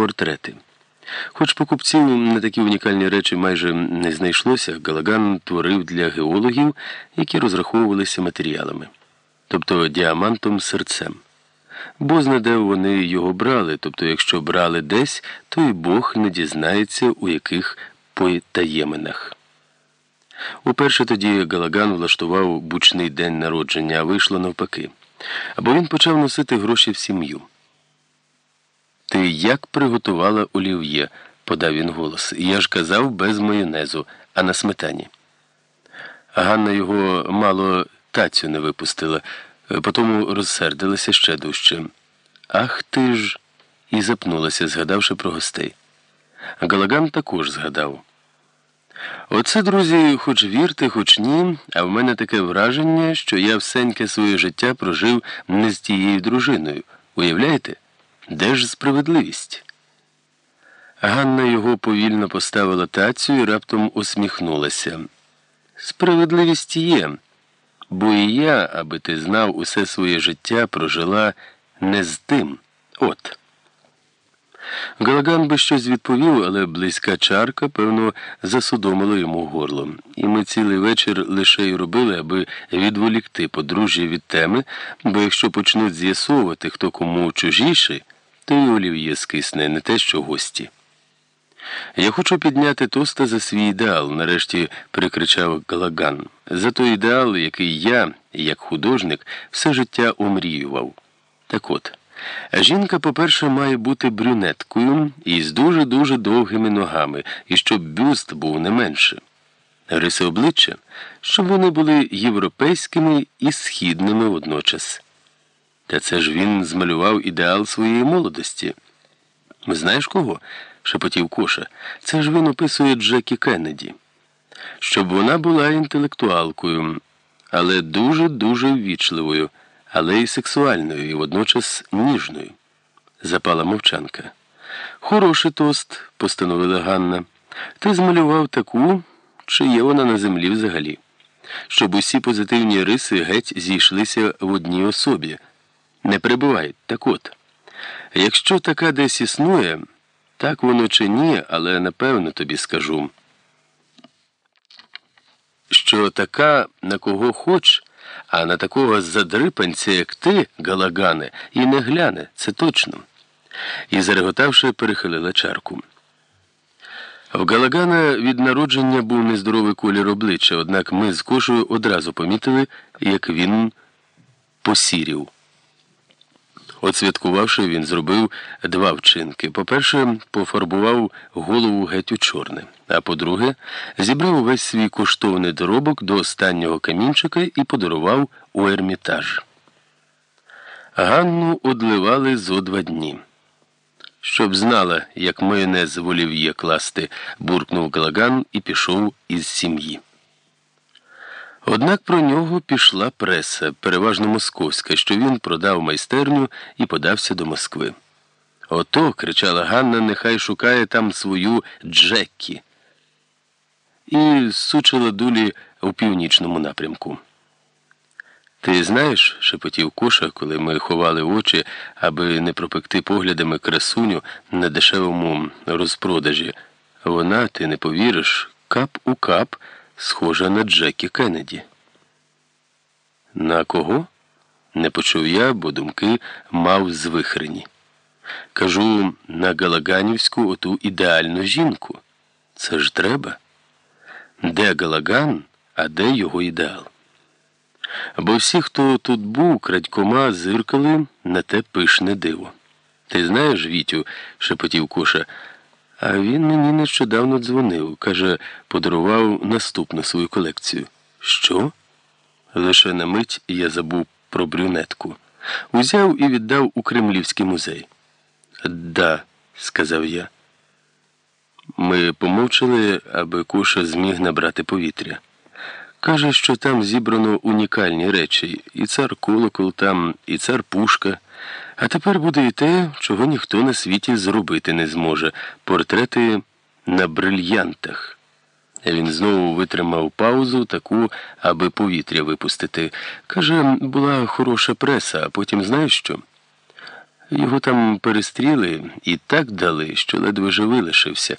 портрети. Хоч покупців на такі унікальні речі майже не знайшлося, Галаган творив для геологів, які розраховувалися матеріалами, тобто діамантом серцем. Бо знаде вони його брали, тобто, якщо брали десь, то і Бог не дізнається, у яких потаєминах. Уперше тоді Галаган влаштував бучний день народження, а вийшло навпаки. Або він почав носити гроші в сім'ю. Як приготувала олів'є, подав він голос. Я ж казав без майонезу, а на сметані. Ганна його мало тацю не випустила, потому розсердилася ще дужче. Ах ти ж. і запнулася, згадавши про гостей. Галаган також згадав. Оце, друзі, хоч вірте, хоч ні, а в мене таке враження, що я всеньке своє життя прожив не з тією дружиною. Уявляєте? Де ж справедливість? Ганна його повільно поставила тацю і раптом усміхнулася. Справедливість є, бо і я, аби ти знав, усе своє життя прожила не з тим. От. Галаган би щось відповів, але близька чарка, певно, засудомила йому горло. І ми цілий вечір лише й робили, аби відволікти подружжя від теми, бо якщо почнуть з'ясовувати, хто кому чужіший, то й олів'є скисне, не те, що гості. Я хочу підняти тоста за свій ідеал, нарешті прикричав Галаган. За той ідеал, який я, як художник, все життя омріював. Так от. Жінка, по-перше, має бути брюнеткою і з дуже-дуже довгими ногами, і щоб бюст був не менше. Риси обличчя, щоб вони були європейськими і східними водночас. Та це ж він змалював ідеал своєї молодості. Знаєш кого? шепотів Коша. Це ж він описує Джекі Кеннеді. Щоб вона була інтелектуалкою, але дуже-дуже ввічливою але й сексуальною і водночас ніжною. Запала мовчанка. Хороший тост, постановила Ганна. Ти змалював таку, чи є вона на землі взагалі, щоб усі позитивні риси геть зійшлися в одній особі. Не перебувай, так от. Якщо така десь існує, так воно чи ні, але напевно тобі скажу, що така, на кого хоч. А на такого задрипанця, як ти, Галагане, і не гляне, це точно. І, зареготавши, перехилила чарку. В Галагана від народження був нездоровий колір обличчя, однак ми з кошою одразу помітили, як він посірів. Отсвяткувавши, він зробив два вчинки. По-перше, пофарбував голову геть у чорне, а по-друге, зібрав увесь свій коштовний доробок до останнього камінчика і подарував у ермітаж. Ганну одливали зо два дні. Щоб знала, як майонез в олів'є класти, буркнув Галаган і пішов із сім'ї. Однак про нього пішла преса, переважно московська, що він продав майстерню і подався до Москви. Ото, кричала Ганна, нехай шукає там свою Джеккі. І сучила дулі у північному напрямку. Ти знаєш, шепотів Коша, коли ми ховали очі, аби не пропекти поглядами красуню на дешевому розпродажі. Вона, ти не повіриш, кап у кап схожа на Джекі Кеннеді. На кого? Не почув я, бо думки мав звихрені. Кажу на Галаганівську оту ідеальну жінку. Це ж треба. Де Галаган, а де його ідеал? Бо всі, хто тут був, крадькома зиркали на те пишне диво. Ти знаєш, Вітю, шепотів Коша. А він мені нещодавно дзвонив. Каже, подарував наступну свою колекцію. Що? Лише на мить я забув про брюнетку. Узяв і віддав у Кремлівський музей. Да, сказав я. Ми помовчали, аби Коша зміг набрати повітря. Каже, що там зібрано унікальні речі, і цар колокол там, і цар пушка. А тепер буде і те, чого ніхто на світі зробити не зможе портрети на брильянтах. Він знову витримав паузу, таку, аби повітря випустити. Каже, була хороша преса, а потім знаєш що? Його там перестріли і так дали, що ледве живий лишився.